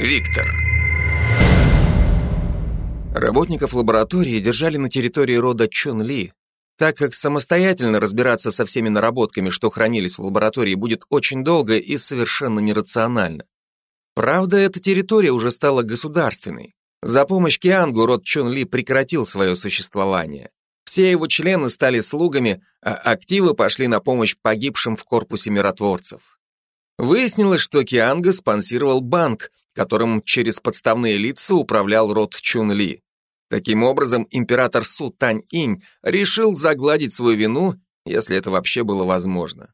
Виктор. Работников лаборатории держали на территории рода Чун Ли, так как самостоятельно разбираться со всеми наработками, что хранились в лаборатории, будет очень долго и совершенно нерационально. Правда, эта территория уже стала государственной. За помощь Киангу род Чун Ли прекратил свое существование. Все его члены стали слугами, а активы пошли на помощь погибшим в корпусе миротворцев. Выяснилось, что Кианга спонсировал банк, которым через подставные лица управлял род Чун Ли. Таким образом, император Су Тань Инь решил загладить свою вину, если это вообще было возможно.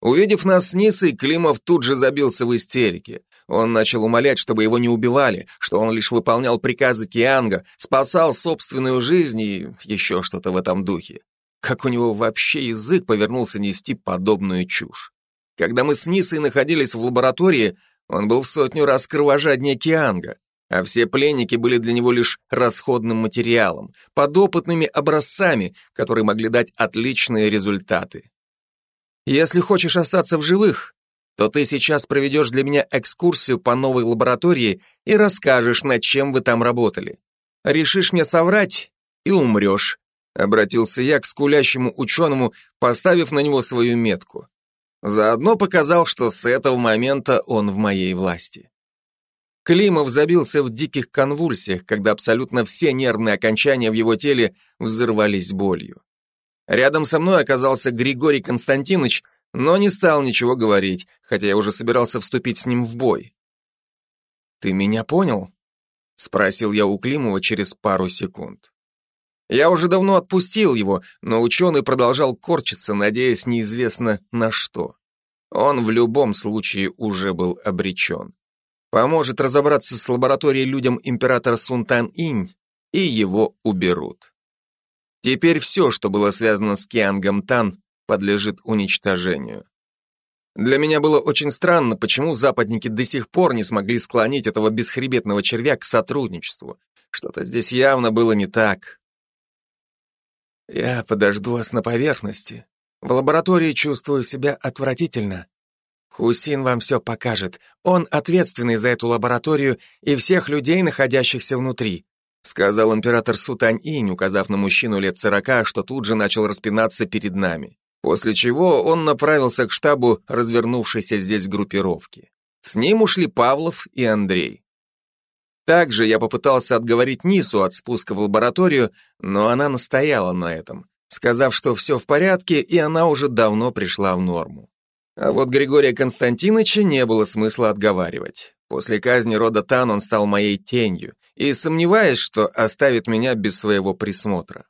Увидев нас с Нисой, Климов тут же забился в истерике. Он начал умолять, чтобы его не убивали, что он лишь выполнял приказы Кианга, спасал собственную жизнь и еще что-то в этом духе. Как у него вообще язык повернулся нести подобную чушь. Когда мы с Нисой находились в лаборатории, он был в сотню раз кровожаднее Кианга, а все пленники были для него лишь расходным материалом, подопытными образцами, которые могли дать отличные результаты. Если хочешь остаться в живых, то ты сейчас проведешь для меня экскурсию по новой лаборатории и расскажешь, над чем вы там работали. Решишь мне соврать и умрешь», — обратился я к скулящему ученому, поставив на него свою метку. Заодно показал, что с этого момента он в моей власти. Климов забился в диких конвульсиях, когда абсолютно все нервные окончания в его теле взорвались болью. Рядом со мной оказался Григорий Константинович, но не стал ничего говорить, хотя я уже собирался вступить с ним в бой. «Ты меня понял?» — спросил я у Климова через пару секунд. Я уже давно отпустил его, но ученый продолжал корчиться, надеясь неизвестно на что. Он в любом случае уже был обречен. Поможет разобраться с лабораторией людям императора Сунтан-Инь, и его уберут. Теперь все, что было связано с Киангом Тан, подлежит уничтожению. Для меня было очень странно, почему западники до сих пор не смогли склонить этого бесхребетного червя к сотрудничеству. Что-то здесь явно было не так. Я подожду вас на поверхности. В лаборатории чувствую себя отвратительно. Хусин вам все покажет. Он ответственный за эту лабораторию и всех людей, находящихся внутри сказал император Сутань-Инь, указав на мужчину лет сорока, что тут же начал распинаться перед нами. После чего он направился к штабу развернувшейся здесь группировки. С ним ушли Павлов и Андрей. Также я попытался отговорить Нису от спуска в лабораторию, но она настояла на этом, сказав, что все в порядке, и она уже давно пришла в норму. А вот Григория Константиновича не было смысла отговаривать. После казни рода Тан он стал моей тенью, и сомневаюсь, что оставит меня без своего присмотра.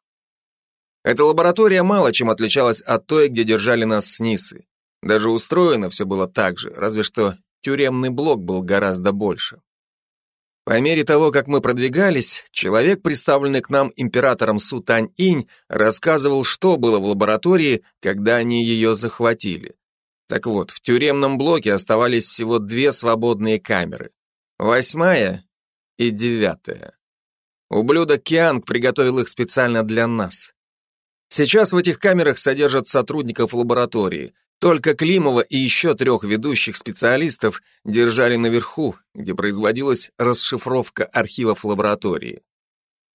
Эта лаборатория мало чем отличалась от той, где держали нас с Нисы. Даже устроено все было так же, разве что тюремный блок был гораздо больше. По мере того, как мы продвигались, человек, представленный к нам императором Су Тань-Инь, рассказывал, что было в лаборатории, когда они ее захватили. Так вот, в тюремном блоке оставались всего две свободные камеры. Восьмая и девятая. Ублюдок Кианг приготовил их специально для нас. Сейчас в этих камерах содержат сотрудников лаборатории. Только Климова и еще трех ведущих специалистов держали наверху, где производилась расшифровка архивов лаборатории.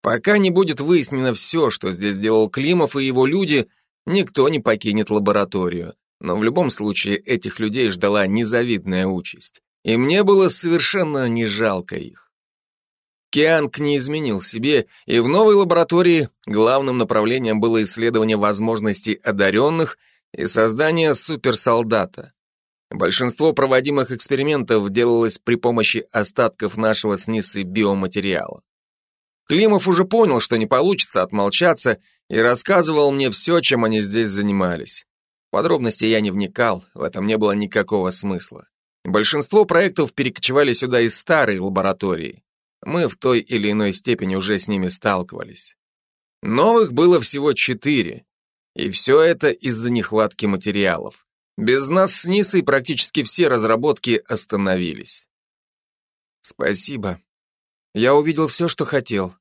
Пока не будет выяснено все, что здесь делал Климов и его люди, никто не покинет лабораторию. Но в любом случае этих людей ждала незавидная участь. И мне было совершенно не жалко их. Кианг не изменил себе, и в новой лаборатории главным направлением было исследование возможностей одаренных и создание суперсолдата. Большинство проводимых экспериментов делалось при помощи остатков нашего с Ниссой биоматериала. Климов уже понял, что не получится отмолчаться, и рассказывал мне все, чем они здесь занимались. Подробности я не вникал, в этом не было никакого смысла. Большинство проектов перекочевали сюда из старой лаборатории. Мы в той или иной степени уже с ними сталкивались. Новых было всего четыре, и все это из-за нехватки материалов. Без нас с Нисой практически все разработки остановились. Спасибо. Я увидел все, что хотел.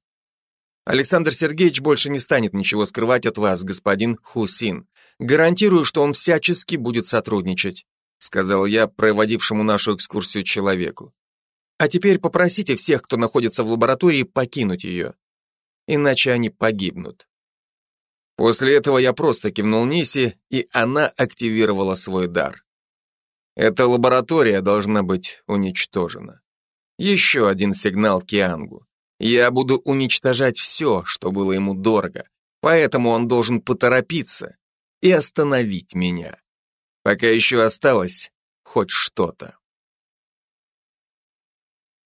Александр Сергеевич больше не станет ничего скрывать от вас, господин Хусин. Гарантирую, что он всячески будет сотрудничать, сказал я проводившему нашу экскурсию человеку. А теперь попросите всех, кто находится в лаборатории, покинуть ее. Иначе они погибнут. После этого я просто кивнул Ниси, и она активировала свой дар. Эта лаборатория должна быть уничтожена. Еще один сигнал Киангу. Я буду уничтожать все, что было ему дорого, поэтому он должен поторопиться и остановить меня. Пока еще осталось хоть что-то.